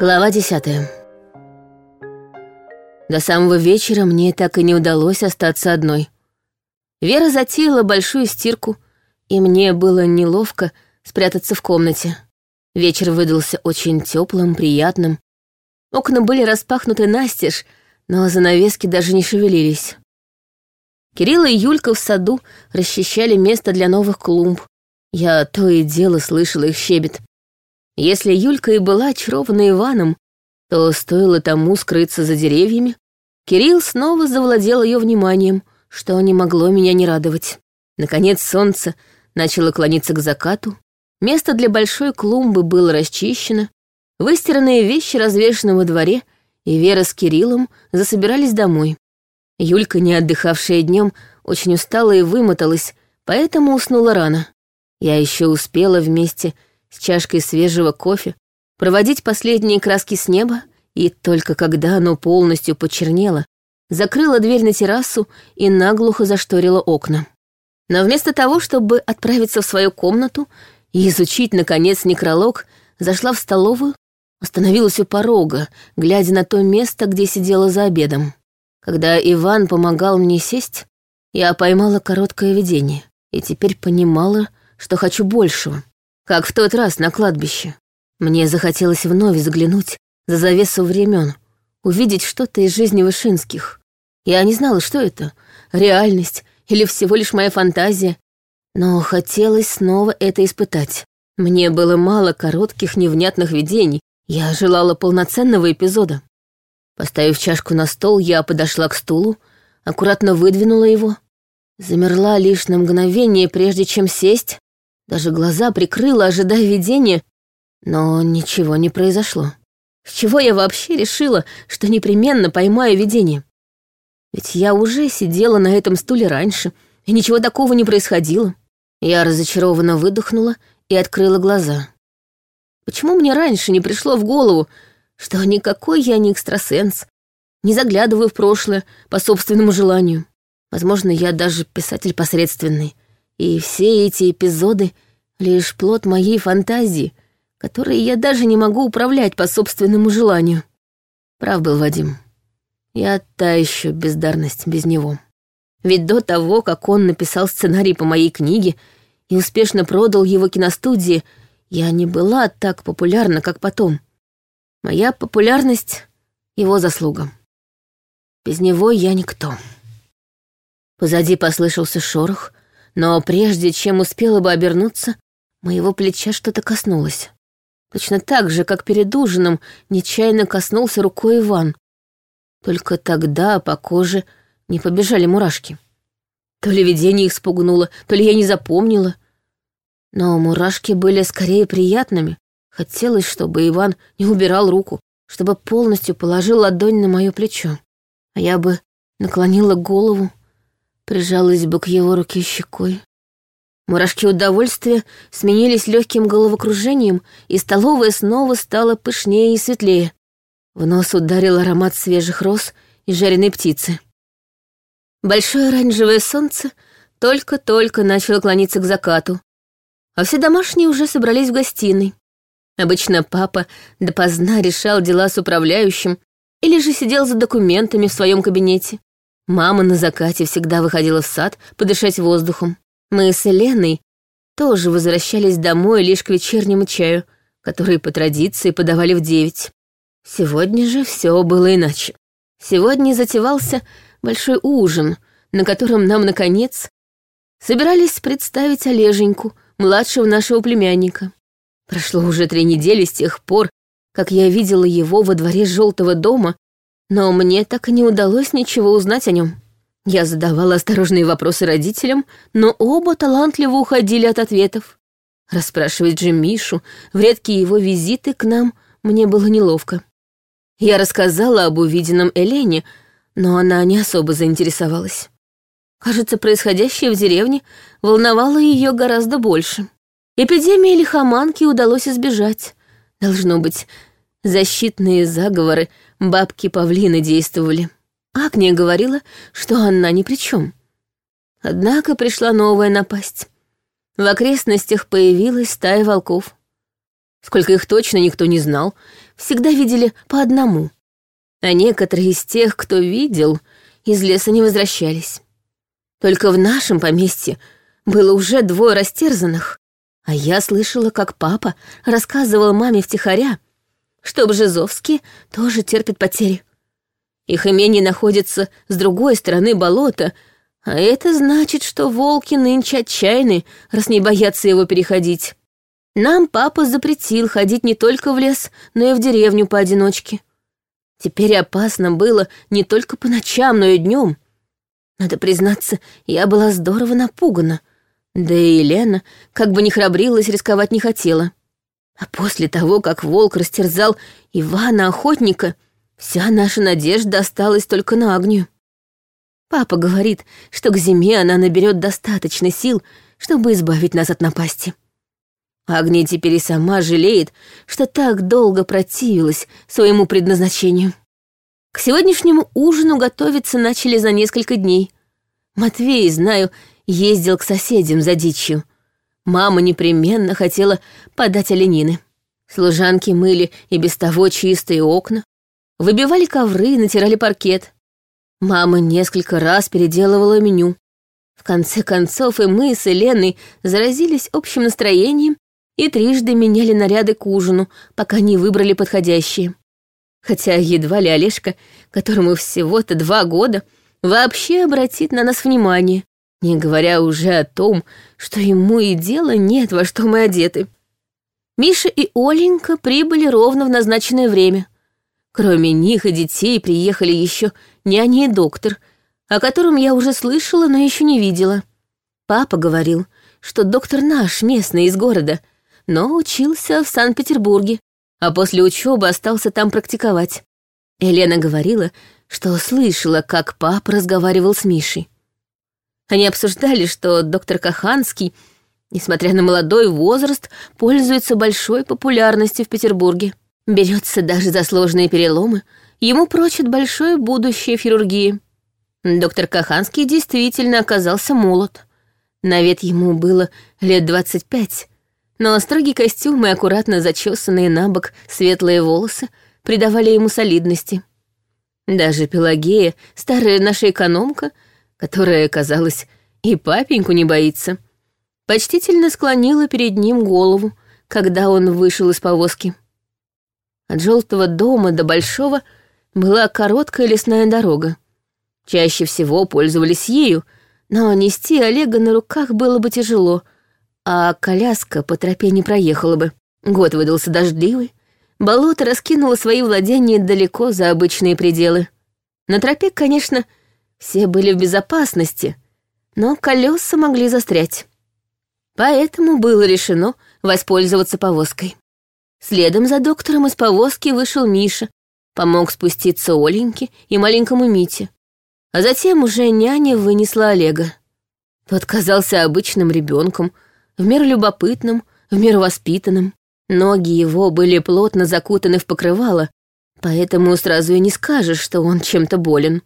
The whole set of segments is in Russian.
Глава десятая. До самого вечера мне так и не удалось остаться одной. Вера затеяла большую стирку, и мне было неловко спрятаться в комнате. Вечер выдался очень теплым, приятным. Окна были распахнуты настежь, но занавески даже не шевелились. Кирилл и Юлька в саду расчищали место для новых клумб. Я то и дело слышала их щебет. Если Юлька и была очарована Иваном, то стоило тому скрыться за деревьями, Кирилл снова завладел ее вниманием, что не могло меня не радовать. Наконец солнце начало клониться к закату, место для большой клумбы было расчищено, выстиранные вещи развешаны во дворе, и Вера с Кириллом засобирались домой. Юлька, не отдыхавшая днем, очень устала и вымоталась, поэтому уснула рано. Я еще успела вместе с чашкой свежего кофе, проводить последние краски с неба, и только когда оно полностью почернело, закрыла дверь на террасу и наглухо зашторила окна. Но вместо того, чтобы отправиться в свою комнату и изучить, наконец, некролог, зашла в столовую, остановилась у порога, глядя на то место, где сидела за обедом. Когда Иван помогал мне сесть, я поймала короткое видение и теперь понимала, что хочу большего как в тот раз на кладбище. Мне захотелось вновь заглянуть за завесу времен, увидеть что-то из жизни Вышинских. Я не знала, что это — реальность или всего лишь моя фантазия, но хотелось снова это испытать. Мне было мало коротких невнятных видений, я желала полноценного эпизода. Поставив чашку на стол, я подошла к стулу, аккуратно выдвинула его, замерла лишь на мгновение, прежде чем сесть, даже глаза прикрыла, ожидая видения, но ничего не произошло. С чего я вообще решила, что непременно поймаю видение? Ведь я уже сидела на этом стуле раньше, и ничего такого не происходило. Я разочарованно выдохнула и открыла глаза. Почему мне раньше не пришло в голову, что никакой я не экстрасенс, не заглядываю в прошлое по собственному желанию? Возможно, я даже писатель посредственный — и все эти эпизоды — лишь плод моей фантазии, которой я даже не могу управлять по собственному желанию. Прав был Вадим. Я та еще бездарность без него. Ведь до того, как он написал сценарий по моей книге и успешно продал его киностудии, я не была так популярна, как потом. Моя популярность — его заслуга. Без него я никто. Позади послышался шорох, но прежде чем успела бы обернуться, моего плеча что-то коснулось. Точно так же, как перед ужином нечаянно коснулся рукой Иван. Только тогда по коже не побежали мурашки. То ли видение их спугнуло, то ли я не запомнила. Но мурашки были скорее приятными. Хотелось, чтобы Иван не убирал руку, чтобы полностью положил ладонь на мое плечо. А я бы наклонила голову прижалась бы к его руке щекой. Мурашки удовольствия сменились легким головокружением, и столовая снова стала пышнее и светлее. В нос ударил аромат свежих роз и жареной птицы. Большое оранжевое солнце только-только начало клониться к закату, а все домашние уже собрались в гостиной. Обычно папа допоздна решал дела с управляющим или же сидел за документами в своем кабинете. Мама на закате всегда выходила в сад подышать воздухом. Мы с Еленой тоже возвращались домой лишь к вечернему чаю, который по традиции подавали в девять. Сегодня же все было иначе. Сегодня затевался большой ужин, на котором нам, наконец, собирались представить Олеженьку, младшего нашего племянника. Прошло уже три недели с тех пор, как я видела его во дворе желтого дома но мне так и не удалось ничего узнать о нем. Я задавала осторожные вопросы родителям, но оба талантливо уходили от ответов. Расспрашивать же Мишу в редкие его визиты к нам мне было неловко. Я рассказала об увиденном Элене, но она не особо заинтересовалась. Кажется, происходящее в деревне волновало ее гораздо больше. Эпидемии лихоманки удалось избежать. Должно быть, защитные заговоры бабки-павлины действовали. Агния говорила, что она ни при чем. Однако пришла новая напасть. В окрестностях появилась стая волков. Сколько их точно никто не знал, всегда видели по одному. А некоторые из тех, кто видел, из леса не возвращались. Только в нашем поместье было уже двое растерзанных, а я слышала, как папа рассказывал маме втихаря, что Бжезовские тоже терпят потери. Их имение находится с другой стороны болота, а это значит, что волки нынче отчаянны, раз не боятся его переходить. Нам папа запретил ходить не только в лес, но и в деревню поодиночке. Теперь опасно было не только по ночам, но и днем. Надо признаться, я была здорово напугана. Да и Елена, как бы не храбрилась, рисковать не хотела. А после того, как волк растерзал Ивана Охотника, вся наша надежда осталась только на Агнию. Папа говорит, что к зиме она наберет достаточно сил, чтобы избавить нас от напасти. Агния теперь и сама жалеет, что так долго противилась своему предназначению. К сегодняшнему ужину готовиться начали за несколько дней. Матвей, знаю, ездил к соседям за дичью. Мама непременно хотела подать оленины. Служанки мыли и без того чистые окна, выбивали ковры, натирали паркет. Мама несколько раз переделывала меню. В конце концов и мы с Еленой заразились общим настроением и трижды меняли наряды к ужину, пока не выбрали подходящие. Хотя едва ли Олежка, которому всего-то два года, вообще обратит на нас внимание, не говоря уже о том, что ему и дела нет, во что мы одеты. Миша и Оленька прибыли ровно в назначенное время. Кроме них и детей приехали еще няня и доктор, о котором я уже слышала, но еще не видела. Папа говорил, что доктор наш, местный, из города — но учился в Санкт-Петербурге, а после учебы остался там практиковать. Елена говорила, что слышала, как папа разговаривал с Мишей. Они обсуждали, что доктор Каханский, несмотря на молодой возраст, пользуется большой популярностью в Петербурге. Берется даже за сложные переломы, ему прочит большое будущее в хирургии. Доктор Каханский действительно оказался молод. На вид ему было лет двадцать пять, но строгий костюм и аккуратно зачесанные на бок светлые волосы придавали ему солидности. Даже Пелагея, старая наша экономка, которая, казалось, и папеньку не боится, почтительно склонила перед ним голову, когда он вышел из повозки. От желтого дома до большого была короткая лесная дорога. Чаще всего пользовались ею, но нести Олега на руках было бы тяжело — а коляска по тропе не проехала бы. Год выдался дождливый, болото раскинуло свои владения далеко за обычные пределы. На тропе, конечно, все были в безопасности, но колеса могли застрять. Поэтому было решено воспользоваться повозкой. Следом за доктором из повозки вышел Миша, помог спуститься Оленьке и маленькому Мите. А затем уже няня вынесла Олега. Тот казался обычным ребенком, в меру любопытным, в меру воспитанным. Ноги его были плотно закутаны в покрывало, поэтому сразу и не скажешь, что он чем-то болен.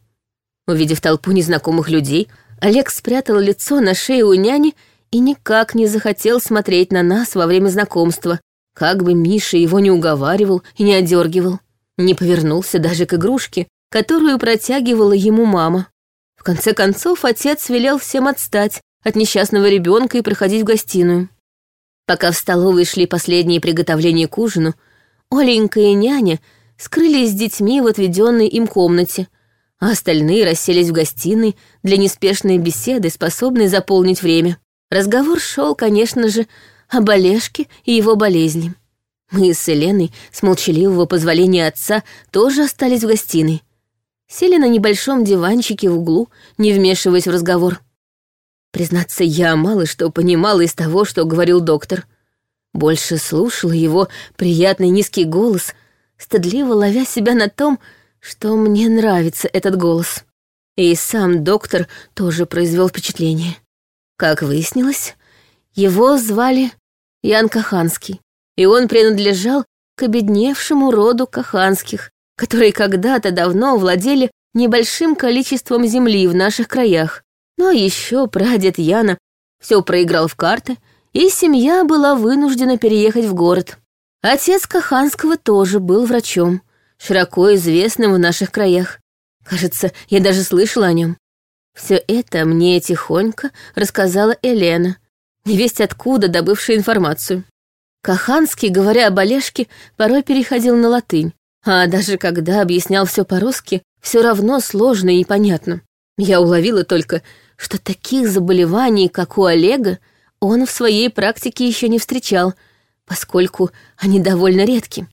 Увидев толпу незнакомых людей, Олег спрятал лицо на шее у няни и никак не захотел смотреть на нас во время знакомства, как бы Миша его не уговаривал и не одергивал. Не повернулся даже к игрушке, которую протягивала ему мама. В конце концов, отец велел всем отстать, от несчастного ребенка и проходить в гостиную. Пока в столовой шли последние приготовления к ужину, Оленька и няня скрылись с детьми в отведенной им комнате, а остальные расселись в гостиной для неспешной беседы, способной заполнить время. Разговор шел, конечно же, об Олежке и его болезни. Мы с Еленой, с молчаливого позволения отца, тоже остались в гостиной. Сели на небольшом диванчике в углу, не вмешиваясь в разговор. Признаться, я мало что понимала из того, что говорил доктор. Больше слушала его приятный низкий голос, стыдливо ловя себя на том, что мне нравится этот голос. И сам доктор тоже произвел впечатление. Как выяснилось, его звали Ян Каханский, и он принадлежал к обедневшему роду Каханских, которые когда-то давно владели небольшим количеством земли в наших краях, но еще прадед Яна все проиграл в карты, и семья была вынуждена переехать в город. Отец Каханского тоже был врачом, широко известным в наших краях. Кажется, я даже слышала о нем. Все это мне тихонько рассказала Елена, невесть откуда добывшая информацию. Каханский, говоря об Олежке, порой переходил на латынь, а даже когда объяснял все по-русски, все равно сложно и непонятно. Я уловила только, что таких заболеваний, как у Олега, он в своей практике еще не встречал, поскольку они довольно редки.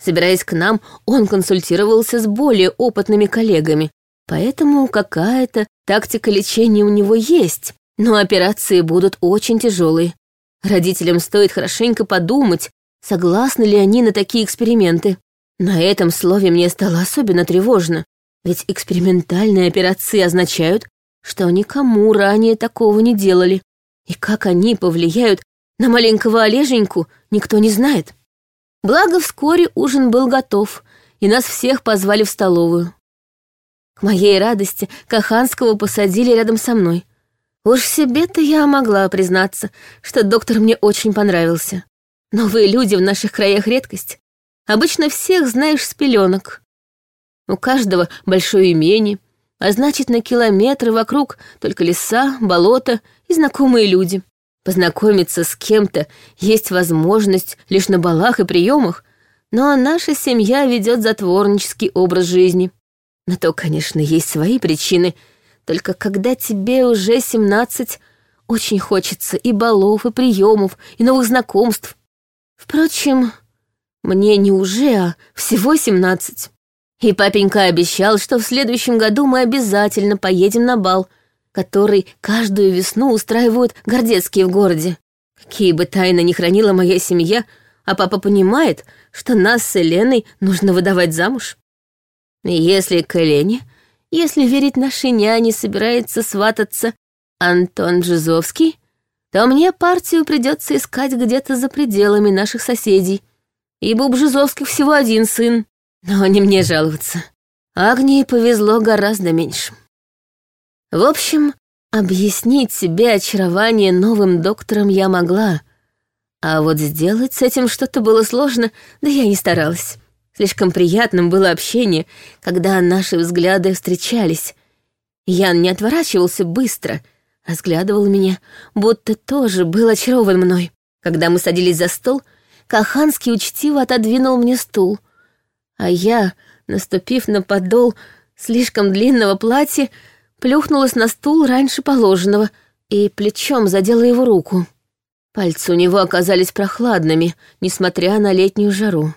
Собираясь к нам, он консультировался с более опытными коллегами, поэтому какая-то тактика лечения у него есть, но операции будут очень тяжелые. Родителям стоит хорошенько подумать, согласны ли они на такие эксперименты. На этом слове мне стало особенно тревожно, ведь экспериментальные операции означают, что никому ранее такого не делали. И как они повлияют на маленького Олеженьку, никто не знает. Благо, вскоре ужин был готов, и нас всех позвали в столовую. К моей радости Каханского посадили рядом со мной. Уж себе-то я могла признаться, что доктор мне очень понравился. Новые люди в наших краях редкость. Обычно всех знаешь с пеленок. У каждого большое имение, а значит, на километры вокруг только леса, болота и знакомые люди. Познакомиться с кем-то есть возможность лишь на балах и приемах, но наша семья ведет затворнический образ жизни. На то, конечно, есть свои причины, только когда тебе уже семнадцать, очень хочется и балов, и приемов, и новых знакомств. Впрочем, мне не уже, а всего семнадцать. И папенька обещал, что в следующем году мы обязательно поедем на бал, который каждую весну устраивают гордецкие в городе. Какие бы тайны ни хранила моя семья, а папа понимает, что нас с Еленой нужно выдавать замуж. Если к Елене, если верить нашей няне, собирается свататься Антон Жизовский, то мне партию придется искать где-то за пределами наших соседей, ибо у Бжизовских всего один сын. Но не мне жаловаться. Агнии повезло гораздо меньше. В общем, объяснить себе очарование новым доктором я могла, а вот сделать с этим что-то было сложно, да я не старалась. Слишком приятным было общение, когда наши взгляды встречались. Ян не отворачивался быстро, разглядывал меня, будто тоже был очарован мной. Когда мы садились за стол, Каханский учтиво отодвинул мне стул, а я, наступив на подол слишком длинного платья, плюхнулась на стул раньше положенного и плечом задела его руку. Пальцы у него оказались прохладными, несмотря на летнюю жару.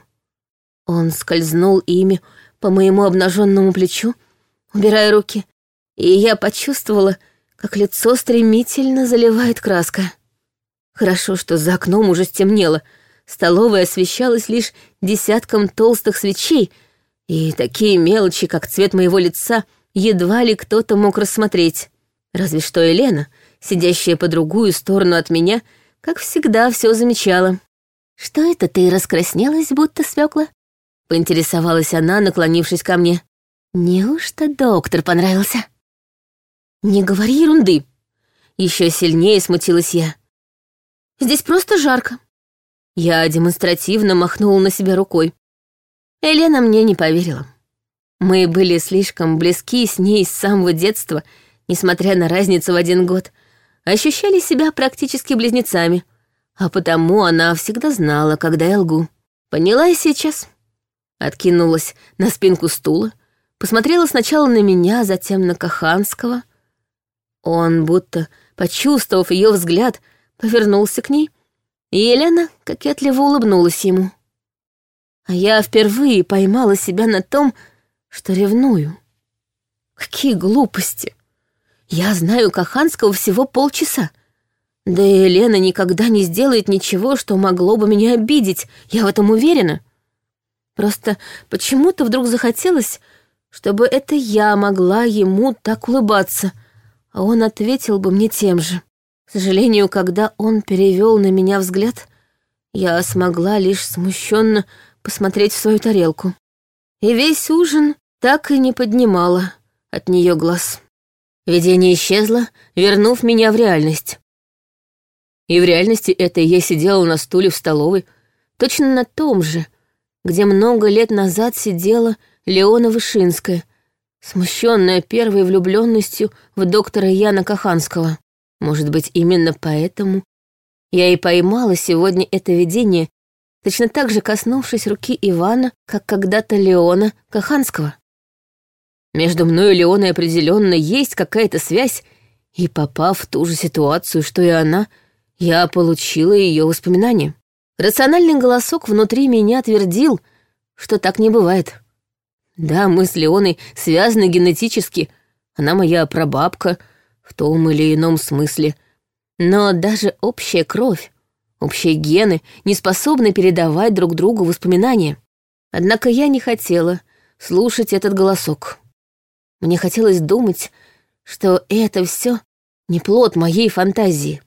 Он скользнул ими по моему обнаженному плечу, убирая руки, и я почувствовала, как лицо стремительно заливает краска. Хорошо, что за окном уже стемнело — Столовая освещалась лишь десятком толстых свечей, и такие мелочи, как цвет моего лица, едва ли кто-то мог рассмотреть. Разве что Елена, сидящая по другую сторону от меня, как всегда все замечала. «Что это ты раскраснелась, будто свекла?» — поинтересовалась она, наклонившись ко мне. «Неужто доктор понравился?» «Не говори ерунды!» Еще сильнее смутилась я. «Здесь просто жарко. Я демонстративно махнула на себя рукой. Елена мне не поверила. Мы были слишком близки с ней с самого детства, несмотря на разницу в один год, ощущали себя практически близнецами, а потому она всегда знала, когда я лгу. Поняла и сейчас. Откинулась на спинку стула, посмотрела сначала на меня, затем на Каханского. Он, будто почувствовав ее взгляд, повернулся к ней — и Елена кокетливо улыбнулась ему. А я впервые поймала себя на том, что ревную. Какие глупости! Я знаю Каханского всего полчаса. Да и Елена никогда не сделает ничего, что могло бы меня обидеть, я в этом уверена. Просто почему-то вдруг захотелось, чтобы это я могла ему так улыбаться, а он ответил бы мне тем же. К сожалению, когда он перевел на меня взгляд, я смогла лишь смущенно посмотреть в свою тарелку. И весь ужин так и не поднимала от нее глаз. Видение исчезло, вернув меня в реальность. И в реальности этой я сидела на стуле в столовой, Точно на том же, где много лет назад сидела Леона Вышинская, смущенная первой влюбленностью в доктора Яна Каханского. Может быть, именно поэтому я и поймала сегодня это видение, точно так же коснувшись руки Ивана, как когда-то Леона Каханского. Между мной и Леоной определенно есть какая-то связь, и попав в ту же ситуацию, что и она, я получила ее воспоминания. Рациональный голосок внутри меня твердил, что так не бывает. Да, мы с Леоной связаны генетически, она моя прабабка в том или ином смысле. Но даже общая кровь, общие гены не способны передавать друг другу воспоминания. Однако я не хотела слушать этот голосок. Мне хотелось думать, что это все не плод моей фантазии,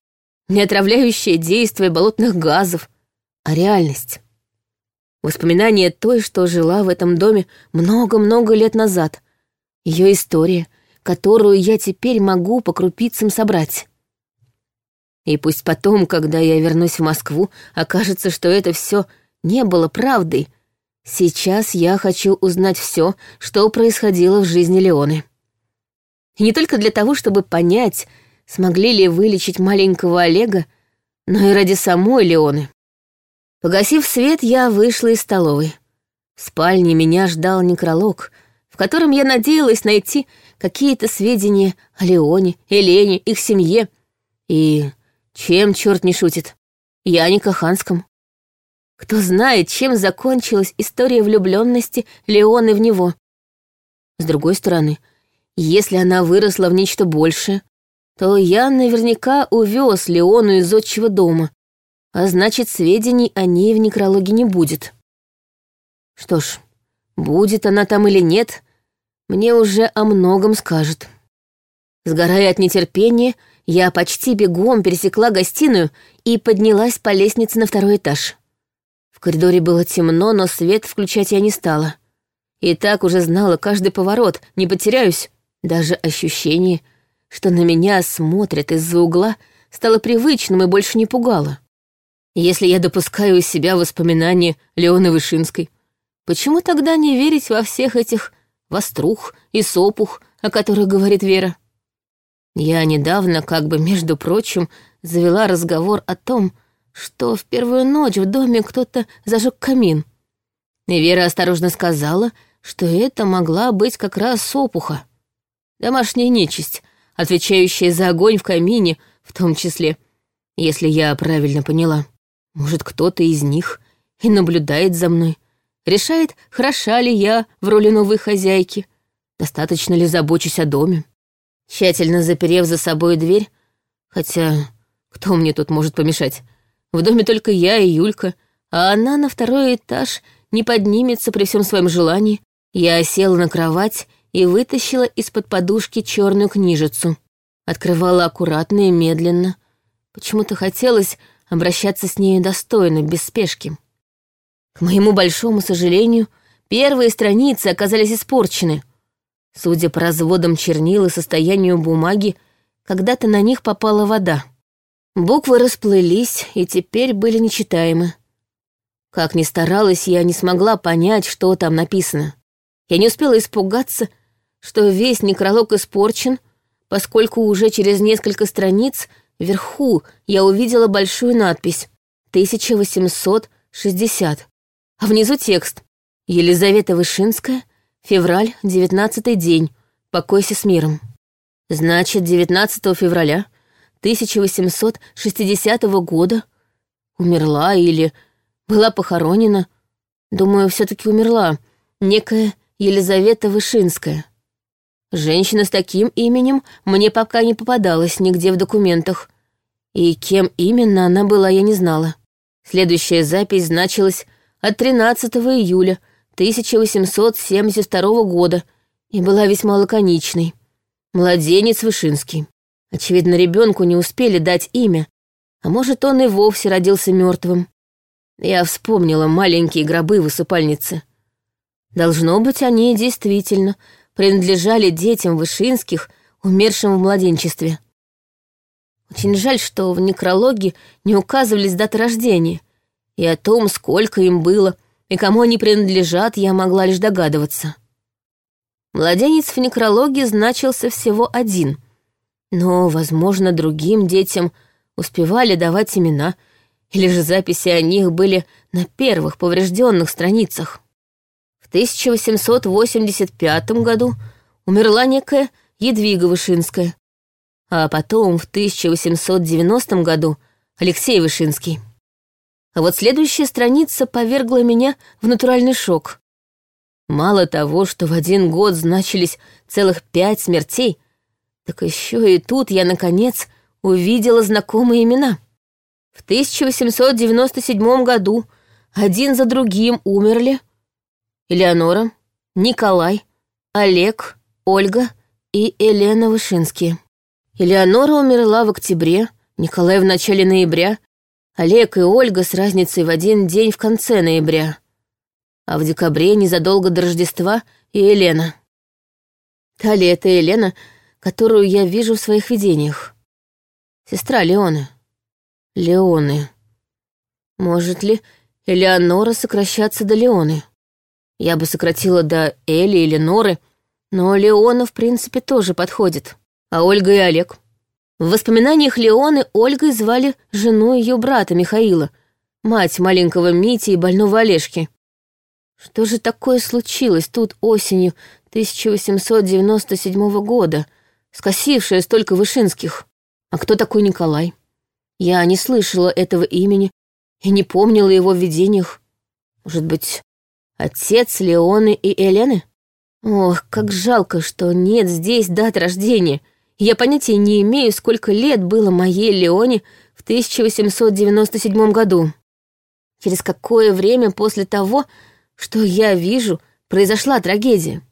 не отравляющее действие болотных газов, а реальность. Воспоминание той, что жила в этом доме много-много лет назад. Ее история, которую я теперь могу по крупицам собрать. И пусть потом, когда я вернусь в Москву, окажется, что это все не было правдой, сейчас я хочу узнать все, что происходило в жизни Леоны. И не только для того, чтобы понять, смогли ли вылечить маленького Олега, но и ради самой Леоны. Погасив свет, я вышла из столовой. В спальне меня ждал некролог, в котором я надеялась найти какие-то сведения о Леоне, Елене, их семье. И чем черт не шутит? Я не. Кто знает, чем закончилась история влюбленности Леоны в него. С другой стороны, если она выросла в нечто большее, то я наверняка увез Леону из отчего дома, а значит, сведений о ней в некрологе не будет. Что ж, будет она там или нет, мне уже о многом скажет. Сгорая от нетерпения, я почти бегом пересекла гостиную и поднялась по лестнице на второй этаж. В коридоре было темно, но свет включать я не стала. И так уже знала каждый поворот, не потеряюсь. Даже ощущение, что на меня смотрят из-за угла, стало привычным и больше не пугало. Если я допускаю из себя воспоминания Леоны Вышинской, почему тогда не верить во всех этих вострух и сопух, о которых говорит Вера? Я недавно, как бы, между прочим, завела разговор о том, что в первую ночь в доме кто-то зажег камин. И Вера осторожно сказала, что это могла быть как раз сопуха. Домашняя нечисть, отвечающая за огонь в камине, в том числе, если я правильно поняла. Может, кто-то из них и наблюдает за мной, решает, хороша ли я в роли новой хозяйки, достаточно ли забочусь о доме. Тщательно заперев за собой дверь, хотя кто мне тут может помешать? В доме только я и Юлька, а она на второй этаж не поднимется при всем своем желании. Я села на кровать и вытащила из-под подушки черную книжицу. Открывала аккуратно и медленно. Почему-то хотелось, обращаться с ней достойно, без спешки. К моему большому сожалению, первые страницы оказались испорчены. Судя по разводам чернил и состоянию бумаги, когда-то на них попала вода. Буквы расплылись и теперь были нечитаемы. Как ни старалась, я не смогла понять, что там написано. Я не успела испугаться, что весь некролог испорчен, поскольку уже через несколько страниц Вверху я увидела большую надпись «1860», а внизу текст «Елизавета Вышинская, февраль, девятнадцатый день, покойся с миром». Значит, 19 февраля 1860 года умерла или была похоронена, думаю, все таки умерла, некая Елизавета Вышинская. Женщина с таким именем мне пока не попадалась нигде в документах, и кем именно она была, я не знала. Следующая запись значилась от 13 июля 1872 года и была весьма лаконичной. Младенец Вышинский. Очевидно, ребенку не успели дать имя, а может, он и вовсе родился мертвым. Я вспомнила маленькие гробы в усыпальнице. Должно быть, они действительно принадлежали детям Вышинских, умершим в младенчестве. Очень жаль, что в некрологе не указывались даты рождения, И о том, сколько им было и кому они принадлежат, я могла лишь догадываться. Младенец в некрологе значился всего один, но, возможно, другим детям успевали давать имена, или же записи о них были на первых поврежденных страницах. В 1885 году умерла некая Едвига Вышинская, а потом в 1890 году Алексей Вышинский. А вот следующая страница повергла меня в натуральный шок. Мало того, что в один год значились целых пять смертей, так еще и тут я, наконец, увидела знакомые имена. В 1897 году один за другим умерли Элеонора, Николай, Олег, Ольга и Елена Вышинские. Элеонора умерла в октябре, Николай в начале ноября, Олег и Ольга с разницей в один день в конце ноября а в декабре, незадолго до Рождества, и Елена. Талия — это Елена, которую я вижу в своих видениях. Сестра Леоны. Леоны. Может ли Элеонора сокращаться до Леоны? Я бы сократила до Эли или Норы, но Леона, в принципе, тоже подходит. А Ольга и Олег? В воспоминаниях Леоны Ольгой звали жену ее брата Михаила, мать маленького Мити и больного Олежки. Что же такое случилось тут осенью 1897 года, скосившее столько Вышинских? А кто такой Николай? Я не слышала этого имени и не помнила его в видениях. Может быть, отец Леоны и Елены? Ох, как жалко, что нет здесь дат рождения. Я понятия не имею, сколько лет было моей Леоне в 1897 году. Через какое время после того, что я вижу, произошла трагедия.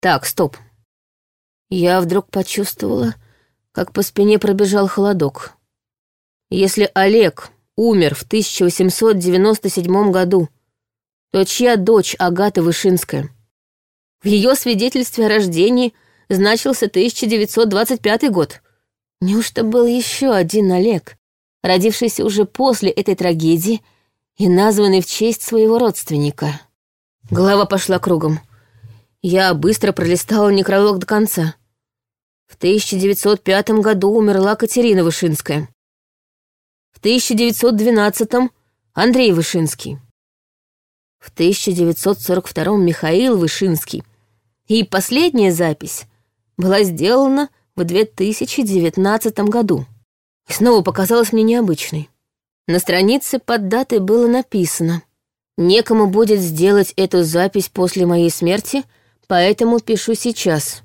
Так, стоп. Я вдруг почувствовала, как по спине пробежал холодок. Если Олег умер в 1897 году, то чья дочь Агата Вышинская? В ее свидетельстве о рождении значился 1925 год. Неужто был еще один Олег, родившийся уже после этой трагедии и названный в честь своего родственника? Голова пошла кругом. Я быстро пролистала некролог до конца. В 1905 году умерла Катерина Вышинская. В 1912 Андрей Вышинский. В 1942 Михаил Вышинский. И последняя запись была сделана в 2019 году. И снова показалась мне необычной. На странице под датой было написано Некому будет сделать эту запись после моей смерти, поэтому пишу сейчас.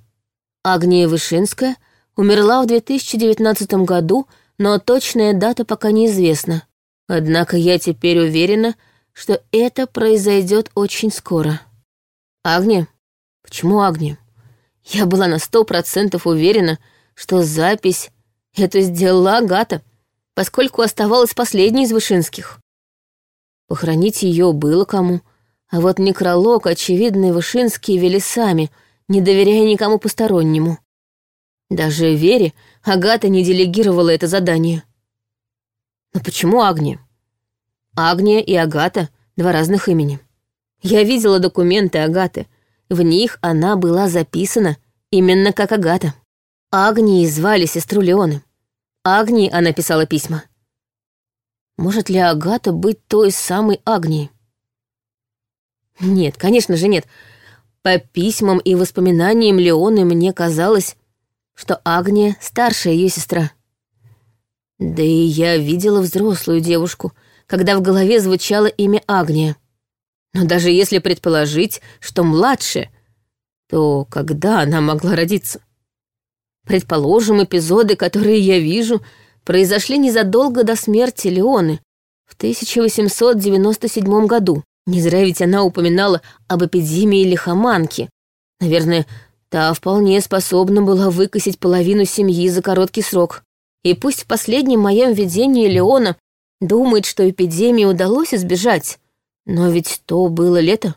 Агния Вышинская умерла в 2019 году, но точная дата пока неизвестна. Однако я теперь уверена, что это произойдет очень скоро. Агния? Почему Агния? Я была на сто процентов уверена, что запись это сделала Агата, поскольку оставалась последней из Вышинских. Похоронить ее было кому. А вот некролог, очевидно, Вышинские вели сами, не доверяя никому постороннему. Даже Вере Агата не делегировала это задание. Но почему Агния? Агния и Агата — два разных имени. Я видела документы Агаты. В них она была записана именно как Агата. Агнии звали сестру Леоны. Агнии она писала письма. Может ли Агата быть той самой Агнией? Нет, конечно же нет. По письмам и воспоминаниям Леоны мне казалось, что Агния — старшая ее сестра. Да и я видела взрослую девушку, когда в голове звучало имя Агния. Но даже если предположить, что младше, то когда она могла родиться? Предположим, эпизоды, которые я вижу — произошли незадолго до смерти Леоны в 1897 году. Не зря ведь она упоминала об эпидемии лихоманки. Наверное, та вполне способна была выкосить половину семьи за короткий срок. И пусть в последнем моем видении Леона думает, что эпидемии удалось избежать, но ведь то было лето.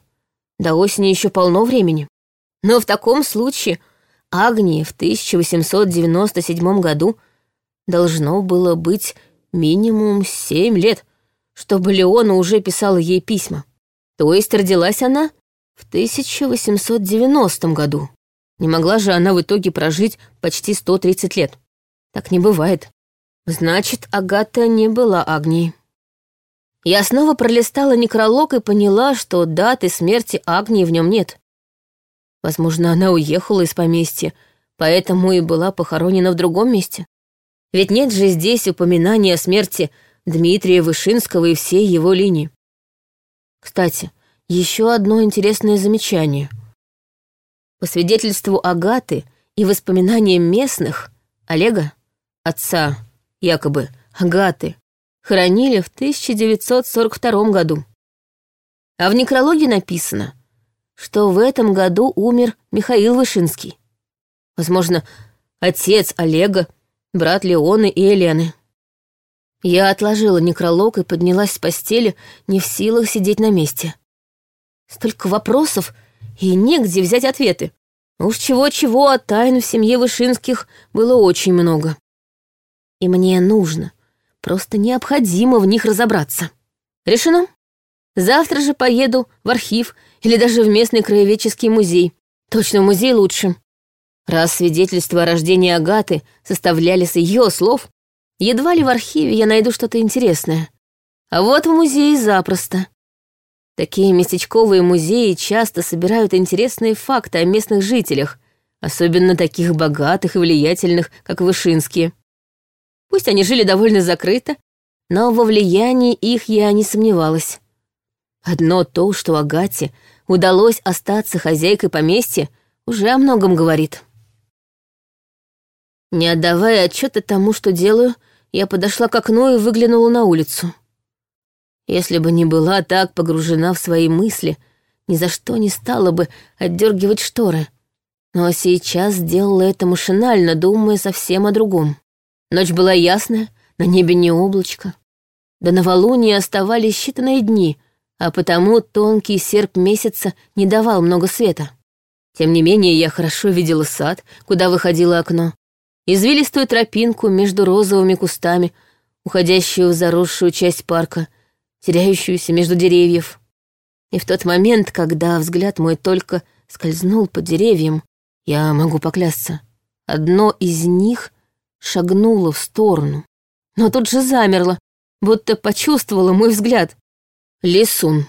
До осени еще полно времени. Но в таком случае Агнии в 1897 году должно было быть минимум семь лет, чтобы Леона уже писала ей письма. То есть родилась она в 1890 году. Не могла же она в итоге прожить почти 130 лет. Так не бывает. Значит, Агата не была Агнией. Я снова пролистала некролог и поняла, что даты смерти Агнии в нем нет. Возможно, она уехала из поместья, поэтому и была похоронена в другом месте. Ведь нет же здесь упоминания о смерти Дмитрия Вышинского и всей его линии. Кстати, еще одно интересное замечание. По свидетельству Агаты и воспоминаниям местных, Олега, отца, якобы, Агаты, хоронили в 1942 году. А в некрологе написано, что в этом году умер Михаил Вышинский. Возможно, отец Олега, брат Леоны и Елены. Я отложила некролог и поднялась с постели, не в силах сидеть на месте. Столько вопросов, и негде взять ответы. Уж чего-чего, а тайн в семье Вышинских было очень много. И мне нужно, просто необходимо в них разобраться. Решено. Завтра же поеду в архив или даже в местный краеведческий музей. Точно, музей лучше. Раз свидетельства о рождении Агаты составляли с ее слов, едва ли в архиве я найду что-то интересное. А вот в музее запросто. Такие местечковые музеи часто собирают интересные факты о местных жителях, особенно таких богатых и влиятельных, как Вышинские. Пусть они жили довольно закрыто, но во влиянии их я не сомневалась. Одно то, что Агате удалось остаться хозяйкой поместья, уже о многом говорит. Не отдавая отчета тому, что делаю, я подошла к окну и выглянула на улицу. Если бы не была так погружена в свои мысли, ни за что не стала бы отдергивать шторы. Но сейчас сделала это машинально, думая совсем о другом. Ночь была ясная, на небе не облачко. До новолуния оставались считанные дни, а потому тонкий серп месяца не давал много света. Тем не менее, я хорошо видела сад, куда выходило окно, извилистую тропинку между розовыми кустами, уходящую в заросшую часть парка — теряющуюся между деревьев. И в тот момент, когда взгляд мой только скользнул по деревьям, я могу поклясться, одно из них шагнуло в сторону, но тут же замерло, будто почувствовала мой взгляд. Лесун.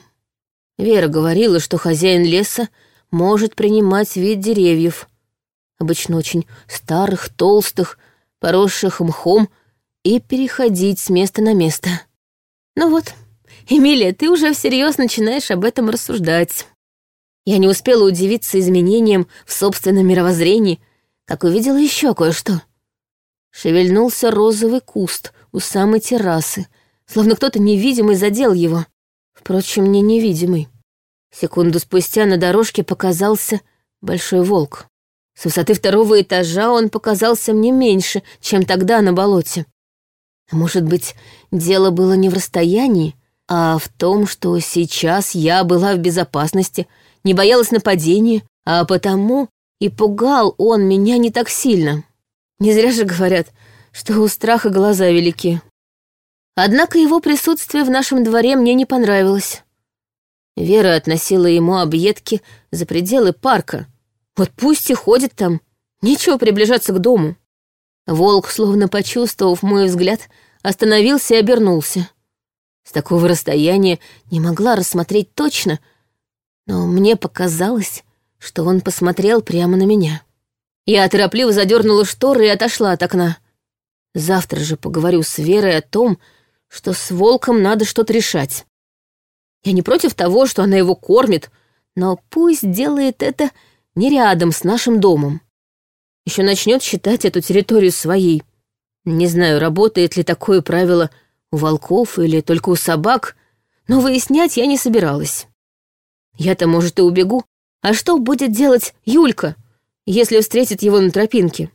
Вера говорила, что хозяин леса может принимать вид деревьев, обычно очень старых, толстых, поросших мхом, и переходить с места на место. Ну вот, «Эмилия, ты уже всерьез начинаешь об этом рассуждать». Я не успела удивиться изменениям в собственном мировоззрении, как увидела еще кое-что. Шевельнулся розовый куст у самой террасы, словно кто-то невидимый задел его. Впрочем, не невидимый. Секунду спустя на дорожке показался большой волк. С высоты второго этажа он показался мне меньше, чем тогда на болоте. Может быть, дело было не в расстоянии, а в том, что сейчас я была в безопасности, не боялась нападения, а потому и пугал он меня не так сильно. Не зря же говорят, что у страха глаза велики. Однако его присутствие в нашем дворе мне не понравилось. Вера относила ему объедки за пределы парка. Вот пусть и ходит там, нечего приближаться к дому. Волк, словно почувствовав мой взгляд, остановился и обернулся. С такого расстояния не могла рассмотреть точно, но мне показалось, что он посмотрел прямо на меня. Я торопливо задернула шторы и отошла от окна. Завтра же поговорю с Верой о том, что с волком надо что-то решать. Я не против того, что она его кормит, но пусть делает это не рядом с нашим домом. Еще начнет считать эту территорию своей. Не знаю, работает ли такое правило у волков или только у собак, но выяснять я не собиралась. Я-то, может, и убегу. А что будет делать Юлька, если встретит его на тропинке?